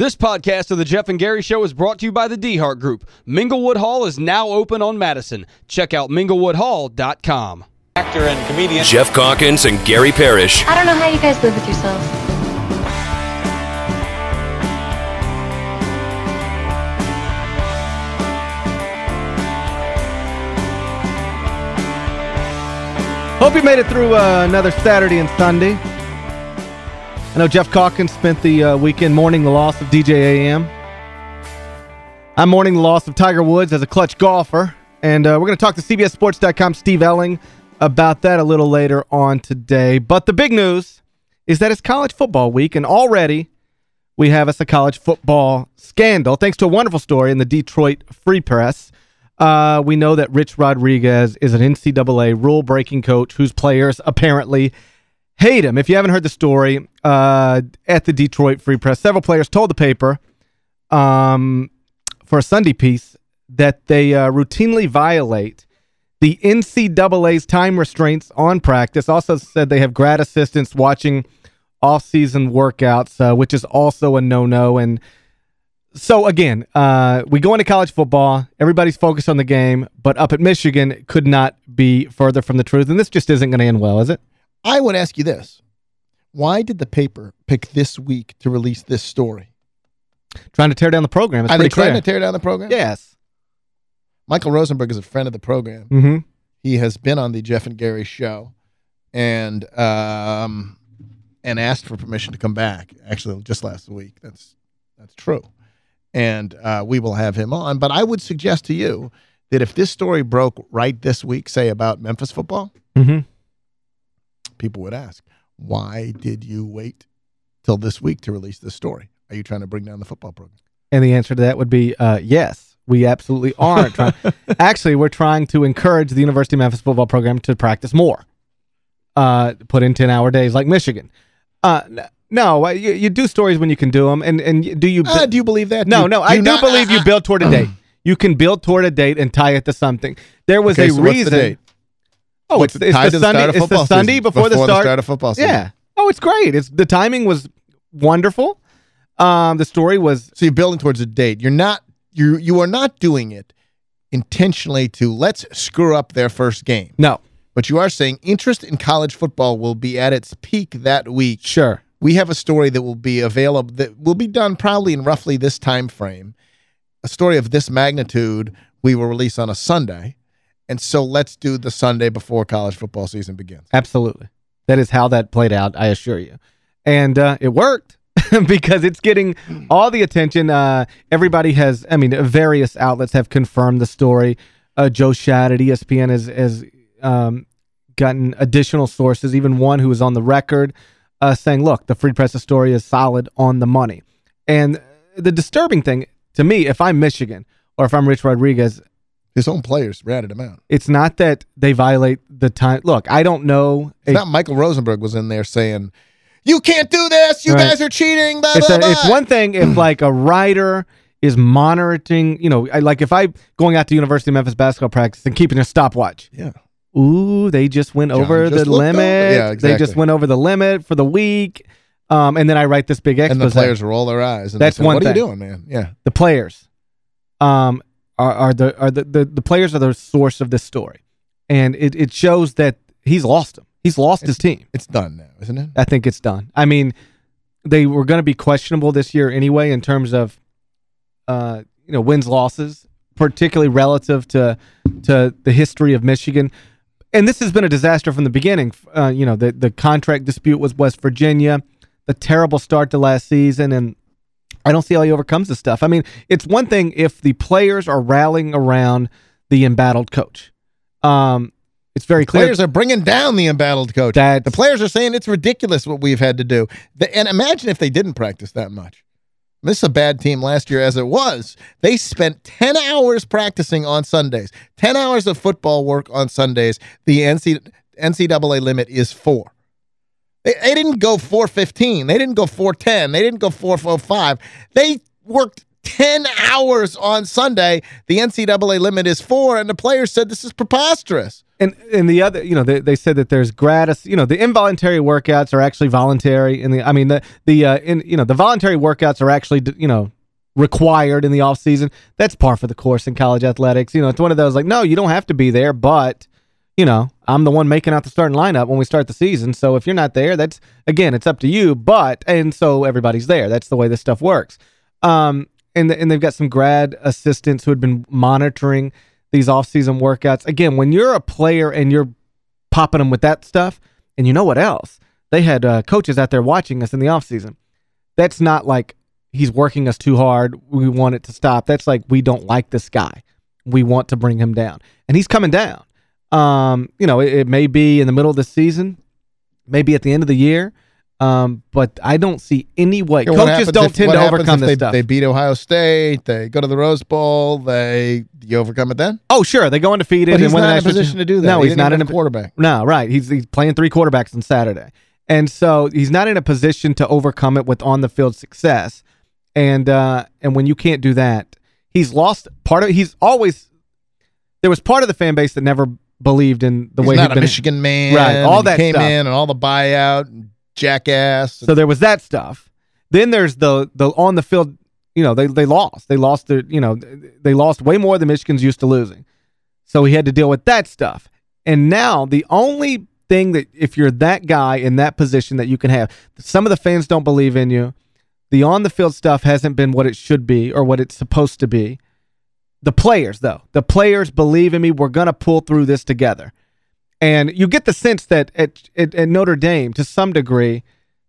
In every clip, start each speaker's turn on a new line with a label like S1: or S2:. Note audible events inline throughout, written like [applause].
S1: This podcast of the Geoff and Gary Show is brought to you by the DeHart Group. Minglewood Hall is now open on Madison. Check out minglewoodhall.com.
S2: Actor and comedian.
S3: Geoff Calkins and Gary Parrish.
S4: I don't know how you guys live with yourselves.
S5: Hope you made it through uh, another Saturday and Sunday. I know Geoff Calkins spent the uh, weekend mourning the loss of DJ AM. I'm mourning the loss of Tiger Woods as a clutch golfer. And uh, we're going to talk to CBSSports.com Steve Elling about that a little later on today. But the big news is that it's college football week, and already we have us a college football scandal, thanks to a wonderful story in the Detroit Free Press. Uh, we know that Rich Rodriguez is an NCAA rule-breaking coach whose players apparently hate him. If you haven't heard the story, uh, at the Detroit Free Press, several players told the paper um, for a Sunday piece that they uh, routinely violate the NCAA's time restraints on practice. Also said they have grad assistants watching off-season workouts, uh, which is also a no-no. And so again, uh, we go into college football. Everybody's focused on the game, but up at Michigan could not be further from the truth. And this just isn't going to end well, is it?
S6: I would ask you this. Why did the paper pick this week to release this story?
S5: Trying to tear down the program. It's
S6: Are they
S5: pretty
S6: trying to tear down the program?
S5: Yes.
S6: Michael Rosenberg is a friend of the program.
S5: Mm-hmm.
S6: He has been on the Geoff and Gary show and um and asked for permission to come back. Actually, just last week. That's that's true. And uh, we will have him on. But I would suggest to you that if this story broke right this week, say about Memphis football,
S5: Mm-hmm.
S6: People would ask, why did you wait till this week to release this story? Are you trying to bring down the football program?
S5: And the answer to that would be uh, yes. We absolutely [laughs] aren't trying. Actually, we're trying to encourage the University of Memphis football program to practice more. Uh, put in 10-hour days like Michigan. Uh, no, uh, you, you do stories when you can do them. And, and do you...
S6: Uh, do you believe that?
S5: no,
S6: Do-
S5: no,
S6: do
S5: I do
S6: not-
S5: believe you build toward a date. [clears throat] You can build toward a date and tie it to something. There was
S6: Okay,
S5: a
S6: so
S5: reason... Oh, it's, it's the
S6: the
S5: Sunday, it's the Sunday
S6: season,
S5: before, the
S6: before the
S5: start.
S6: start of football season.
S5: Yeah. Oh, it's great. It's The timing was wonderful. Um, the story was...
S6: So you're building towards a date. You're not you you are not doing it intentionally to let's screw up their first game.
S5: No.
S6: But you are saying interest in college football will be at its peak that week.
S5: Sure.
S6: We have a story that will be available that will be done probably in roughly this time frame. A story of this magnitude we will release on a Sunday. And so let's do the Sunday before college football season begins.
S5: Absolutely. That is how that played out, I assure you. And uh, it worked [laughs] because it's getting all the attention. Uh, everybody has, I mean, various outlets have confirmed the story. Uh, Joe Schad at ESPN has, has um, gotten additional sources, even one who was on the record uh, saying, look, the Free Press story is solid on the money. And the disturbing thing to me, if I'm Michigan or if I'm Rich Rodriguez,
S6: His own players ratted him out.
S5: it's not that they violate the time. Look, I don't know.
S6: It's not Michael Rosenberg was in there saying, you can't do this. You
S5: Right.
S6: guys are cheating. Blah,
S5: it's,
S6: blah,
S5: a,
S6: blah.
S5: it's one thing if [clears throat] like a writer is monitoring, you know, I, like if I going out to University of Memphis basketball practice and keeping a stopwatch.
S6: Yeah.
S5: Ooh, they just went
S6: John
S5: over
S6: just
S5: the limit.
S6: over- yeah,
S5: They just went over the limit for the week. Um, and then I write this big expose.
S6: And the players roll their eyes. And
S5: That's
S6: say,
S5: one
S6: What are you doing, man? Yeah.
S5: the players um are, are the are the, the the players are the source of this story. And it it shows that he's lost him. He's lost his team.
S6: It's done now, isn't it?
S5: I think it's done. I mean, they were going to be questionable this year anyway in terms of, uh, you know, wins losses, particularly relative to to the history of Michigan. And this has been a disaster from the beginning. Uh, you know, the the contract dispute with West Virginia, the terrible start to last season, and I don't see how he overcomes this stuff. I mean, it's one thing if the players are rallying around the embattled coach. Um, it's very clear.
S6: The Players are bringing down the embattled coach.
S5: That's-
S6: the players are saying it's ridiculous what we've had to do. The, and imagine if they didn't practice that much. This is a bad team last year as it was. They spent 10 hours practicing on Sundays, 10 hours of football work on Sundays. The NCAA limit is four. They, they didn't go 415. They didn't go 410. They didn't go 445. They worked 10 hours on Sunday. The NCAA limit is four, and the players said this is preposterous.
S5: And and the other, you know, they, they said that there's gratis, you know, the involuntary workouts are actually voluntary. And the, I mean, the, the uh, in, you know, the voluntary workouts are actually, you know, required in the off season. That's par for the course in college athletics. You know, it's one of those like, no, you don't have to be there, but, you know, I'm the one making out the starting lineup when we start the season. So if you're not there, that's, again, it's up to you. But, and so everybody's there. That's the way this stuff works. Um, and, the, and they've got some grad assistants who had been monitoring – these off-season workouts. Again, when you're a player and you're popping them with that stuff, and you know what else? They had uh, coaches out there watching us in the off-season. That's not like he's working us too hard. We want it to stop. That's like we don't like this guy. We want to bring him down. And he's coming down. Um, you know, it, it may be in the middle of the season, maybe at the end of the year. Um, but I don't see any way. Yeah, Coaches don't if, tend to overcome this
S6: they,
S5: stuff.
S6: They beat Ohio State. They go to the Rose Bowl. They you overcome it then?
S5: Oh, sure. They go undefeated.
S6: But he's and not in a position to do that.
S5: No,
S6: he
S5: he's not in
S6: a quarterback.
S5: No, right. He's he's playing three quarterbacks on Saturday, and so he's not in a position to overcome it with on the field success. And uh, and when you can't do that, he's lost part of. He's always there was part of the fan base that never believed in the
S6: he's
S5: way
S6: not a been, Michigan man.
S5: Right. All that
S6: came
S5: stuff.
S6: in and all the buyout jackass.
S5: So there was that stuff. Then there's the the on the field, you know, they they lost. They lost their, you know, they lost way more than Michigan's used to losing. So he had to deal with that stuff. And now the only thing that if you're that guy in that position that you can have, some of the fans don't believe in you. The on the field stuff hasn't been what it should be or what it's supposed to be. The players, though, the players believe in me. We're going to pull through this together. And you get the sense that at, at, at, Notre Dame, to some degree,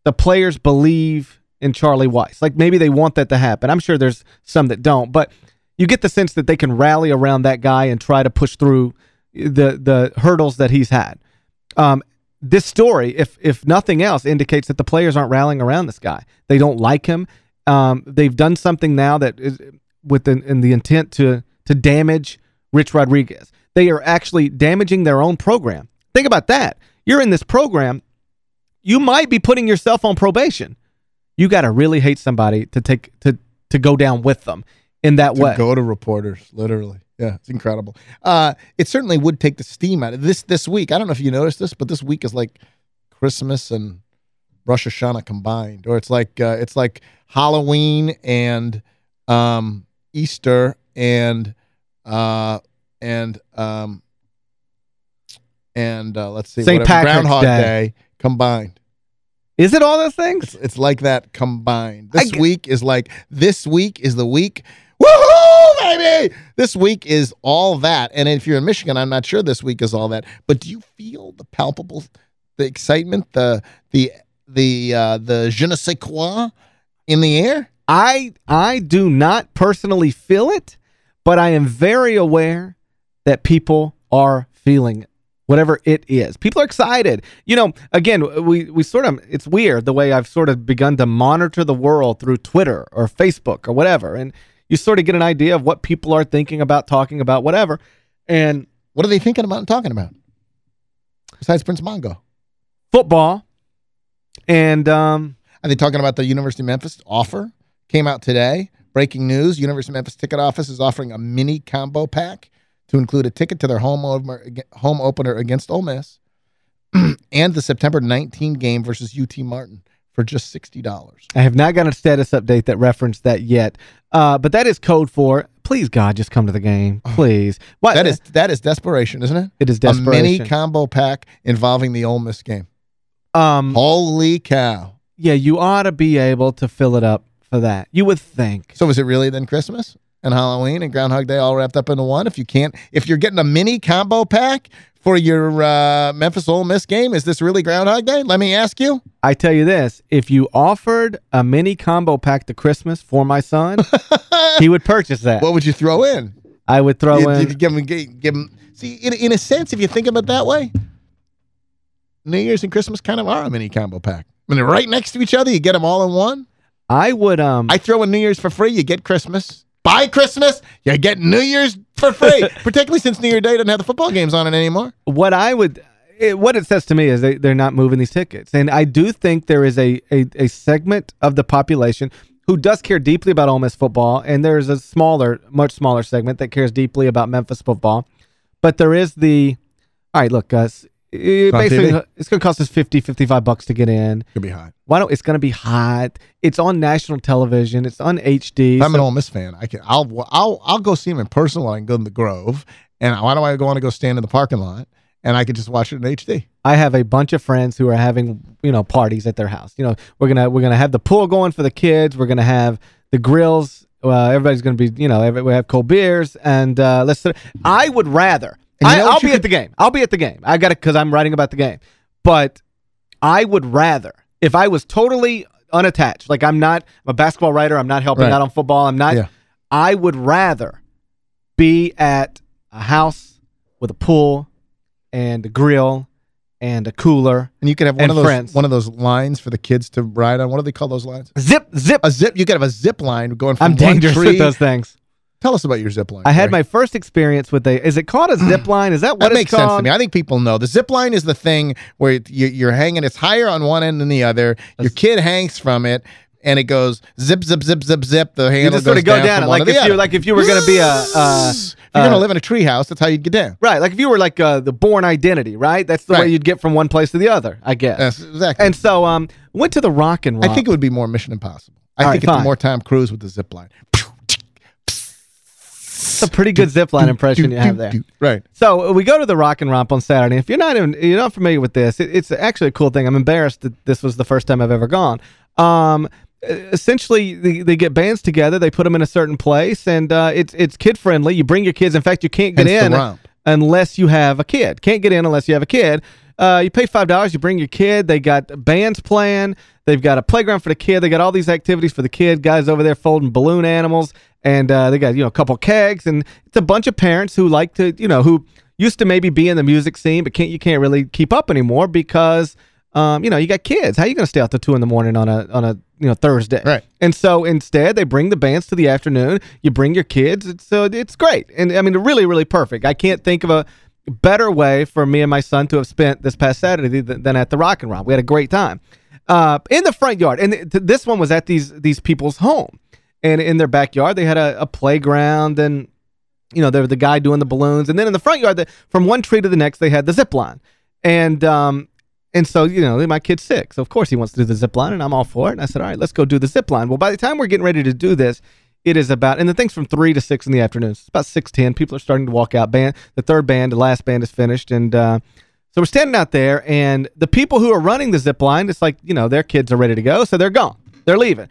S5: the players believe in Charlie Weis. Like maybe they want that to happen. I'm sure there's some that don't, but you get the sense that they can rally around that guy and try to push through the the hurdles that he's had. Um, this story, if if nothing else, indicates that the players aren't rallying around this guy. They don't like him. Um, they've done something now that is with the, in the intent to to damage Rich Rodriguez. They are actually damaging their own program. Think about that. You're in this program. You might be putting yourself on probation. You got to really hate somebody to take to to go down with them in that
S6: to
S5: way.
S6: go to reporters, literally. Yeah, it's incredible. Uh, it certainly would take the steam out of this this week. I don't know if you noticed this, but this week is like Christmas and Rosh Hashanah combined, or it's like uh, it's like Halloween and um, Easter and uh, and um, and uh, let's see,
S5: St. Patrick's
S6: Groundhog
S5: Day.
S6: Day. combined.
S5: Is it all those things?
S6: It's, it's like that combined. This week is like this week is the week. Woohoo, baby! This week is all that. And if you're in Michigan, I'm not sure this week is all that. But do you feel the palpable, the excitement, the the the uh, the je ne sais quoi in the air?
S5: I I do not personally feel it, but I am very aware that people are feeling it, whatever it is. People are excited. You know, again, we, we sort of, it's weird the way I've sort of begun to monitor the world through Twitter or Facebook or whatever. And you sort of get an idea of what people are thinking about, talking about, whatever. And
S6: what are they thinking about and talking about? Besides Prince Mongo?
S5: Football. And um,
S6: are they talking about the University of Memphis offer? Came out today. Breaking news, University of Memphis Ticket Office is offering a mini combo pack to include a ticket to their home, opener, home opener against Ole Miss [clears throat] and the September 19 game versus UT Martin for just $60.
S5: I have not got a status update that referenced that yet. Uh, but that is code for, please, God, just come to the game. Oh, [sighs] please.
S6: What? That is that is desperation, isn't it?
S5: It is desperation.
S6: A mini combo pack involving the Ole Miss game.
S5: Um,
S6: Holy cow.
S5: Yeah, you ought to be able to fill it up for that. You would think.
S6: So is it really then Christmas and Halloween and Groundhog Day all wrapped up into one? If you can't, if you're getting a mini combo pack for your uh, Memphis Ole Miss game, is this really Groundhog Day? Let me ask you.
S5: I tell you this, if you offered a mini combo pack to Christmas for my son, [laughs] he would purchase that.
S6: What would you throw in?
S5: I would throw
S6: you,
S5: in.
S6: You give him, give him, see, in, in a sense, if you think about it that way, New Year's and Christmas kind of are a mini combo pack. I mean, right next to each other, you get them all in one.
S5: I would um
S6: I throw in New Year's for free, you get Christmas. Buy Christmas, you get New Year's for free. [laughs] Particularly since New Year Day doesn't have the football games on it anymore.
S5: What I would it, what it says to me is they, they're not moving these tickets. And I do think there is a, a, a segment of the population, who does care deeply about Ole Miss football, and there's a smaller, much smaller segment that cares deeply about Memphis football. But there is the, all right, look, Gus, it basically,
S6: TV?
S5: it's going to cost us 50, 55 bucks to get in.
S6: Could be hot.
S5: Why don't, it's going to be hot. It's on national television. It's on HD.
S6: I'm
S5: so-
S6: an Ole Miss fan. I can. I'll. I'll. I'll go see him in person while I can go to the Grove. And why do I go want to go stand in the parking lot? And I can just watch it in HD.
S5: I have a bunch of friends who are having, you know, parties at their house. You know, we're gonna we're gonna have the pool going for the kids. We're gonna have the grills. Uh, everybody's gonna be, you know, every, we have cold beers and uh, let's. I would rather. I,
S6: know what
S5: I'll
S6: you
S5: be
S6: could-
S5: at the game. I'll be at the game. I got it because I'm writing about the game. But I would rather if I was totally unattached, like I'm not I'm a basketball writer. I'm not helping
S6: Right.
S5: out on football. I'm not.
S6: Yeah.
S5: I would rather be at a house with a pool and a grill and a cooler.
S6: And you could have one of those
S5: friends.
S6: one of those lines for the kids to ride on. What do they call those lines?
S5: Zip, zip.
S6: A zip. You could have a zip line going from
S5: I'm dangerous
S6: tree.
S5: with those things.
S6: Tell us about your zip line.
S5: I had my first experience with a, is it called a [clears throat] zip line? Is that what it's called?
S6: That makes sense to me. I think people know. The zip line is the thing where you, you're hanging. It's higher on one end than the other. Your kid hangs from it, and it goes zip, zip, zip, zip, zip. The handle
S5: You just sort of go down,
S6: one
S5: like if you like if you were going to be a, uh, [laughs]
S6: if you're gonna
S5: uh,
S6: live in a tree house, that's how you'd get down.
S5: right, like if you were like uh, the Bourne Identity, right? That's the way you'd get from one place to the other, I guess.
S6: Yes, exactly.
S5: And so um went to the Rock and Romp.
S6: I think it would be more Mission Impossible. I
S5: All
S6: think
S5: right,
S6: it's
S5: fine.
S6: more Tom Cruise with the zip line.
S5: It's a pretty good zip line impression you have there.
S6: Right.
S5: So uh, we go to the Rock and Romp on Saturday. If you're not even, you're not familiar with this, it, it's actually a cool thing. I'm embarrassed that this was the first time I've ever gone. Um, uh, essentially, they, they get bands together, they put them in a certain place, and uh, it's it's kid friendly. You bring your kids. In fact, you can't get
S6: Hence
S5: in unless you have a kid. Can't get in unless you have a kid. Uh, you pay five dollars. You bring your kid. They got bands playing. They've got a playground for the kid. They got all these activities for the kid. Guys over there folding balloon animals, and uh, they got you know a couple kegs, and it's a bunch of parents who like to you know who used to maybe be in the music scene, but can't you can't really keep up anymore because um, you know you got kids. How are you going to stay out till two in the morning on a on a you know Thursday?
S6: Right.
S5: And so instead, they bring the bands to the afternoon. You bring your kids. It's so it's great, and I mean, really, really perfect. I can't think of a better way for me and my son to have spent this past Saturday than, than at the Rock and Romp. We had a great time uh, in the front yard, and th- this one was at these these people's home, and in their backyard they had a, a playground and. You know, there was the guy doing the balloons, and then in the front yard, the, from one tree to the next, they had the zip line, and um, and so, you know, my kid's sick. So, of course, he wants to do the zip line, and I'm all for it. And I said, all right, let's go do the zip line. Well, by the time we're getting ready to do this, it is about, and the thing's from 3 to 6 in the afternoon. It's about 6.10. People are starting to walk out. Band, The third band, the last band is finished. And uh, so we're standing out there, and the people who are running the zip line, it's like, you know, their kids are ready to go, so they're gone. They're leaving.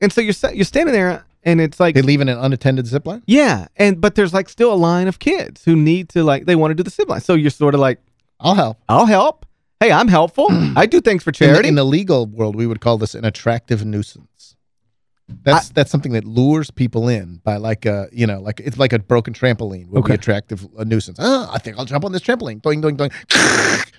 S5: And so you're, you're standing there, and it's like,
S6: They leave in an unattended zip line?
S5: yeah, and but there's like still a line of kids who need to, like, they want to do the zip line. So you're sort of like,
S6: I'll help.
S5: I'll help. Hey, I'm helpful. [clears throat] I do things for
S6: In the,
S5: charity.
S6: in the legal world, we would call this an attractive nuisance. That's that's something that lures people in by like a you know like it's like a broken trampoline would
S5: Okay.
S6: be attractive a nuisance. Oh, I think I'll jump on this trampoline. Doing doing doing.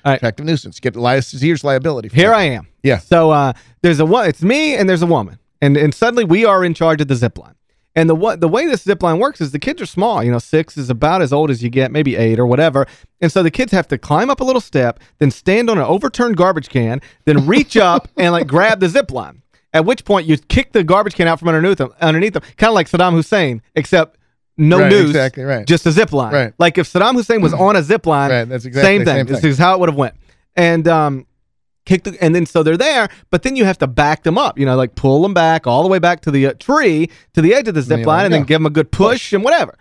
S5: right.
S6: Attractive nuisance. Get li- Sears liability. for
S5: Here
S6: that.
S5: I am.
S6: Yeah.
S5: So uh, there's a one. It's me and there's a woman, and and suddenly we are in charge of the zip line. And the what the way this zip line works is the kids are small. You know, six is about as old as you get, maybe eight or whatever. And so the kids have to climb up a little step, then stand on an overturned garbage can, then reach up and like grab the zip line. At which point you kick the garbage can out from underneath them, underneath them, kind of like Saddam Hussein, except no
S6: Right,
S5: noose,
S6: exactly, right.
S5: just a zip line.
S6: Right.
S5: Like if Saddam Hussein was [clears throat] on a zip line,
S6: Right, that's exactly
S5: same thing.
S6: same
S5: This is how it would have went. And um, kick the, and then so they're there, but then you have to back them up. You know, like pull them back all the way back to the uh, tree, to the edge of the zip line, and then give them a good push and whatever.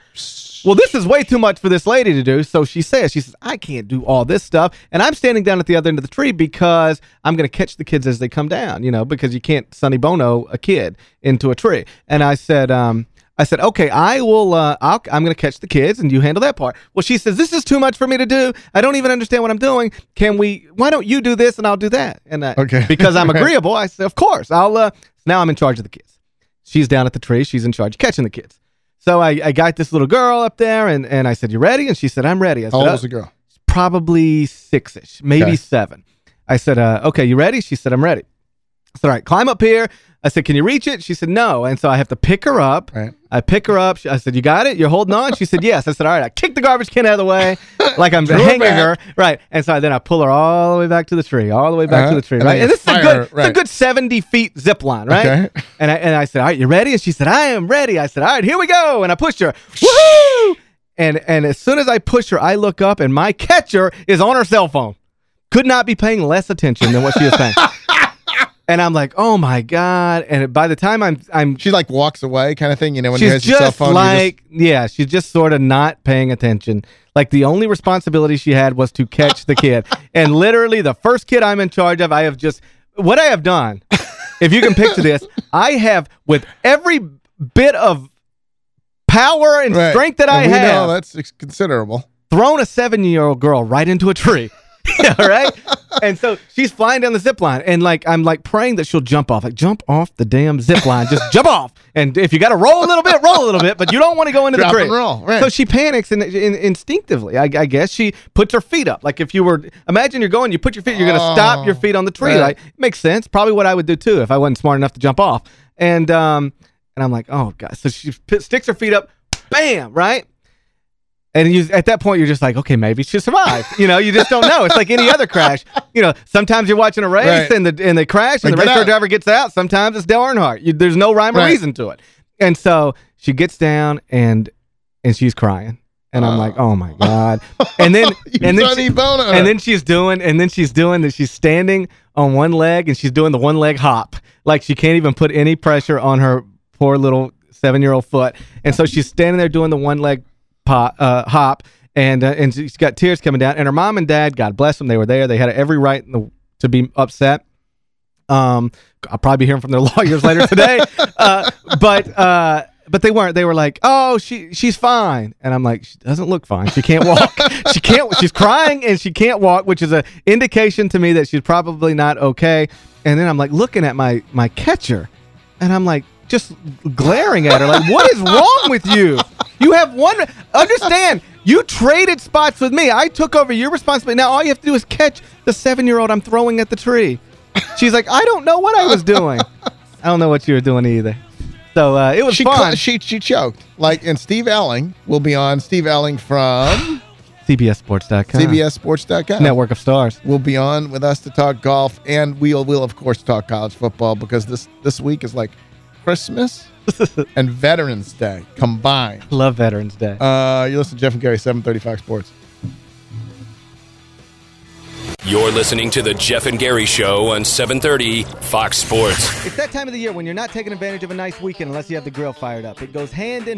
S5: Well, this is way too much for this lady to do. So she says, she says, I can't do all this stuff. And I'm standing down at the other end of the tree because I'm going to catch the kids as they come down, you know, because you can't Sonny Bono a kid into a tree. And I said, um, I said, okay, I will, uh, I'll, I'm going to catch the kids and you handle that part. Well, she says, this is too much for me to do. I don't even understand what I'm doing. Can we, why don't you do this and I'll do that? And I,
S6: Okay. [laughs]
S5: because I'm agreeable, I said, of course, I'll, uh, now I'm in charge of the kids. She's down at the tree. She's in charge of catching the kids. So I, I got this little girl up there, and, and I said, you ready? And she said, I'm ready. I said,
S6: How old
S5: "Uh,
S6: was the girl?
S5: probably six-ish, maybe
S6: Okay.
S5: seven. I said, uh, okay, you ready? She said, I'm ready. I said, all right, climb up here. I said, can you reach it? She said, no. And so I have to pick her up.
S6: Right.
S5: I pick her up. She- I said, you got it? You're holding on? She said, yes. I said, all right. I kick the garbage can out of the way [laughs] like I'm hanging
S6: back.
S5: her. Right. And so then I pull her all the way back to the tree, all the way back
S6: Uh-huh.
S5: to the tree. Right.
S6: then
S5: And this is a good, it's a good 70 feet zip line, right?
S6: Okay.
S5: And I, and I said, all right, you ready? And she said, I am ready. I said, all right, here we go. And I pushed her. Woohoo! And, and as soon as I push her, I look up and my catcher is on her cell phone. Could not be paying less attention than what she was saying. [laughs] and I'm like, oh my God. And by the time I'm, I'm
S6: She like walks away kind of thing, you know, when you
S5: she's
S6: has your cell
S5: just
S6: phone. you
S5: like yeah she's just sort of not paying attention like the only responsibility she had was to catch the kid [laughs] and literally the first kid i'm in charge of i have just what i have done if you can picture this i have with every bit of power and
S6: Right.
S5: strength that
S6: And
S5: i have
S6: know that's considerable.
S5: thrown a seven-year-old girl right into a tree. [laughs] yeah, right? And so she's flying down the zip line, and like I'm like praying that she'll jump off. Like jump off the damn zip line, just jump off. And if you got to roll a little bit, roll a little bit, but you don't want to go into
S6: Drop
S5: the tree.
S6: right.
S5: So she panics and, and instinctively, I, I guess she puts her feet up. Like if you were, imagine you're going, you put your feet, you're going to stop your feet on the tree.
S6: right.
S5: Like makes sense. Probably what I would do too if I wasn't smart enough to jump off. And um, and I'm like, oh god. So she sticks her feet up, bam, right. And you, at that point, you're just like, okay, maybe she survived. You know, you just don't know. It's like any other crash. You know, sometimes you're watching a race
S6: Right.
S5: and the and they crash and
S6: Like,
S5: the race car driver gets out. Sometimes it's Dale Earnhardt. You, there's no rhyme or reason to it. And so she gets down and and she's crying. And I'm like, oh, oh my god. And then [laughs] and then she- and then she's doing and then she's doing that she's standing on one leg and she's doing the one leg hop like she can't even put any pressure on her poor little seven year old foot and so she's standing there doing the one leg pop, uh, hop and uh, and she's got tears coming down and her mom and dad god bless them they were there they had every right the, to be upset um i'll probably be hearing from their [laughs] lawyers later today uh but uh but they weren't. They were like, "Oh, she she's fine," and I'm like, "She doesn't look fine. She can't walk. she can't. She's crying and she can't walk, which is a indication to me that she's probably not okay." And then I'm like looking at my my catcher, and I'm like just glaring at her, like, "What is wrong with you? You have one. Understand? You traded spots with me. I took over your responsibility. Now all you have to do is catch the seven year old I'm throwing at the tree." She's like, "I don't know what I was doing. I don't know what you were doing either." So uh, it was
S6: she,
S5: fun.
S6: she she choked. Like, and Steve Elling will be on. Steve Elling from
S5: CBSSports.com.
S6: CBSSports.com.
S5: Network of Stars.
S6: will be on with us to talk golf, and we'll will of course talk college football because this this week is like Christmas [laughs] and Veterans Day combined.
S5: Love Veterans Day.
S6: Uh, you listen to Geoff and Gary, seven thirty Fox Sports.
S3: You're listening to the Geoff and Gary Show on 730 Fox Sports.
S5: It's that time of the year when you're not taking advantage of a nice weekend unless you have the grill fired up. It goes hand in